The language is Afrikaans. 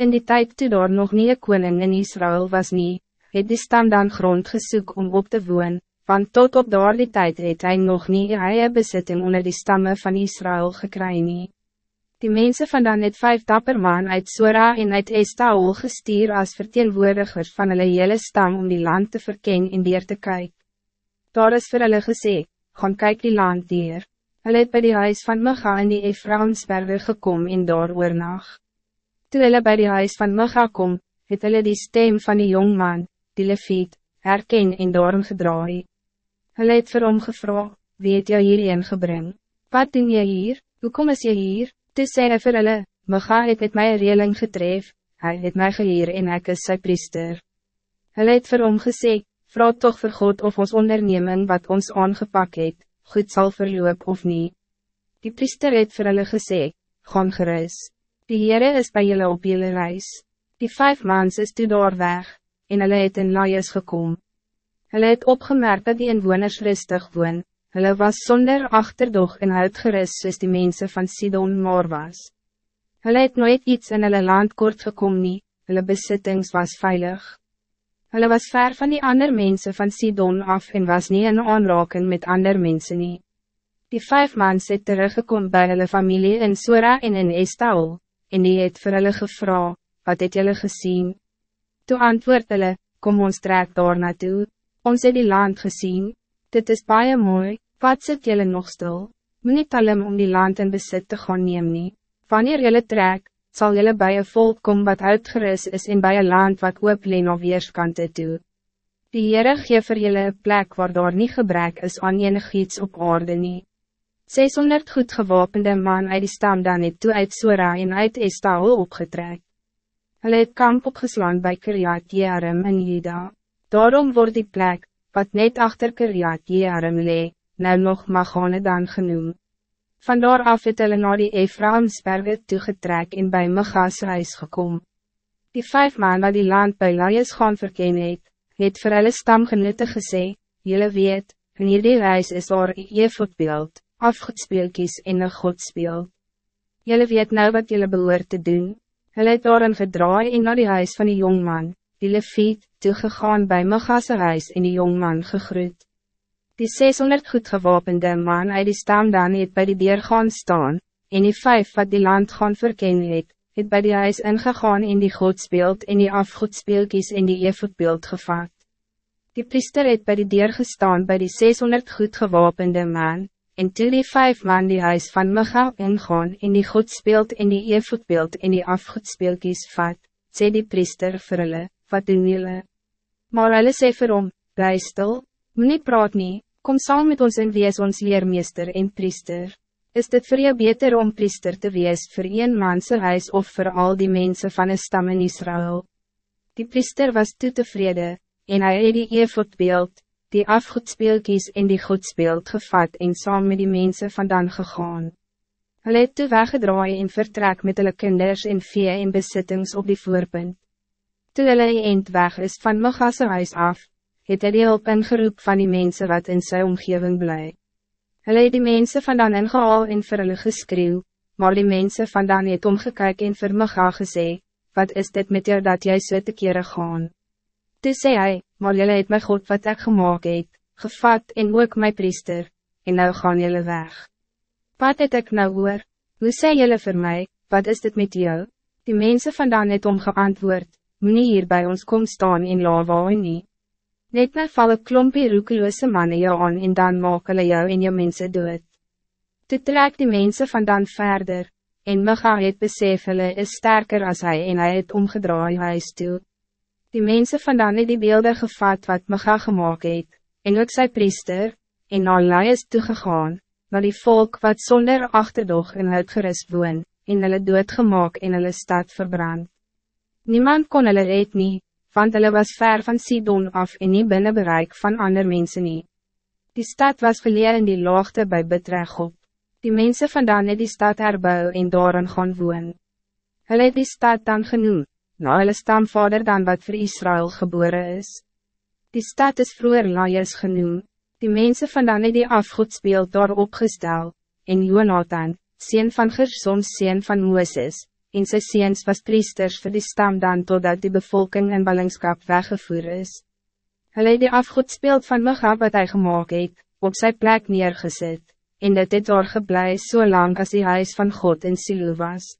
In die tijd toe daar nog nie een koning in Israël was nie, het die stam dan grond gesoek om op te woon, want tot op daar die tijd het hy nog nie eie besitting onder die stammen van Israël gekry nie. Die mensen van dan het vijf dapper man uit Sora en uit Estaol gestuur als verteenwoordigers van hulle hele stam om die land te verken en dier te kyk. Daar is vir hulle gesê, gaan kyk die land dier. Hulle het by die huis van Micha in die Efraimsberge gekom en daar oornag. Toe hulle by die huis van Micha kom, het hulle die stem van die jongman, die leviet, herken en daarom gedraai. Hulle het vir hom gevra, wie het jou hierheen gebring? Wat doen jy hier? Hoe kom is jy hier? Toe sê hy vir hulle, Micha het met my reling getref, hy het my geheer en ek is sy priester. Hulle het vir hom gesê, vraag toch vir God of ons onderneming wat ons aangepak het, goed zal verloop of niet. Die priester het vir hulle gesê, gaan gerust. Die Heere is bij jullie op jullie reis. Die vijf maans is toe daar weg, en hulle het in Laies gekom. Hulle het opgemerkt dat die inwoners rustig woon, hulle was zonder achterdog en uitgerust soos die mensen van Sidon maar was. Hulle het nooit iets in hulle land kort gekom nie, hulle besittings was veilig. Hulle was ver van die ander mensen van Sidon af en was niet in aanraking met ander mensen nie. Die vijf maans het teruggekom bij hulle familie in Sora en in Estaol en die het vir hulle gevra, wat het julle gezien? Toe antwoord hulle, kom ons trek daar naartoe. ons het die land gezien, dit is baie mooi, wat zit julle nog stil? Moet niet talem om die land in besit te gaan neem nie. Wanneer julle trek, zal julle bij een volk kom wat uitgerust is en bij een land wat oop leen of weerskante toe. Die Heere gee vir julle een plek waar daar nie gebrek is aan enig iets op aarde nie. 600 goed gewapende man uit die stam dan het toe uit Sora en uit Estaol opgetrek. Hulle het kamp opgeslaan bij Kiriat Jearim in Juda. Daarom wordt die plek, wat net achter Kiriat Jearim lee, nou nog Magane dan genoem. Vandaar af het hulle na die Ephraimsberge toegetrek en bij Megas huis gekom. Die vijf man wat die land bij Laies gaan verken het, het vir hulle stamgenote gesê, Julle weet, in hierdie reis is daar een voetbeeld afgoedspeelkies en een godspeel. Jullie weet nou wat jullie behoort te doen. Hulle het daarin gedraai en na die huis van die jongman, die leviet, toegegaan bij Megase huis en die jongman gegroet. Die 600 goed gewapende man uit die stam dan het bij die deur gaan staan, en die vijf wat die land gaan verken het, het bij die huis ingegaan in die godsbeeld en die afgoedspeelkies en die evoetbeeld gevat. Die priester het bij die deur gestaan bij die 600 goed gewapende man, En toe die vijf man die huis van Micha ingaan en die godspeeld en die eevoetbeeld en die afgoedspeelkies vat, sê die priester vir hulle, wat doen julle? Maar hulle sê vir hom, bly stil, moet nie praat nie, kom saam met ons en wees ons leermeester en priester. Is dit voor jou beter om priester te wees voor een manse huis of voor al die mensen van een stam in Israël? Die priester was toe tevrede, en hij het die eevoetbeeld, die afgoedspeelkies en die goedspeeld gevat en saam met die mensen vandaan gegaan. Hulle het toe weggedraai en vertrek met hulle kinders en vee en besittings op die voorpunt. Toe hulle eend weg is van Megasse huis af, het hy die hulp ingeroep van die mensen wat in sy omgeving bly. Hulle het die mense vandaan ingehaal en vir hulle geskreeuw, maar die mensen vandaan het omgekyk en vir Mega gesê, wat is dit met jou dat jy so te kere gaan? Toe sê hy, maar jullie het my God wat ik gemaakt het, gevat en ook my priester, en nou gaan jullie weg. Wat het ik nou hoor? Hoe sê jullie voor mij, wat is dit met jou? Die mensen vandaan het omgeantwoord, moet nie hier bij ons kom staan in lawaai nie. Net nou val een klompie roekeloose mannen jou aan en dan maak hulle jou en jou mensen dood. Toe trek die mensen vandaan verder, en Micha het besef hulle is sterker als hij en hij het omgedraai huis toe. Die mensen vandaan het die beelden gevat wat Micha gemaakt het, en ook sy priester, en na Laies toegegaan, na die volk wat zonder achterdog en uitgerust woon, en hulle doodgemaak en hulle stad verbrand. Niemand kon hulle red nie, want hulle was ver van Sidon af en nie binnen bereik van ander mensen nie. Die stad was geleer in die laagte bij Betregop. Die mensen vandaan het die stad herbou en daarin gaan woon. Hulle het die stad dan genoemd, na hulle stamvader dan wat voor Israël geboren is. Die stad is vroeger Laies genoem, die mensen vandaan het die afgoedsbeeld daar opgestel, en Jonathan, sien van Gersom sien van Mooses, en sy seens was priesters voor die stam dan totdat die bevolking in ballingskap weggevoer is. Hulle het die afgoedspeeld van Micha wat hy gemaakt het, op sy plek neergezet, en dit het daar geblei so lang as die huis van God in Silo was.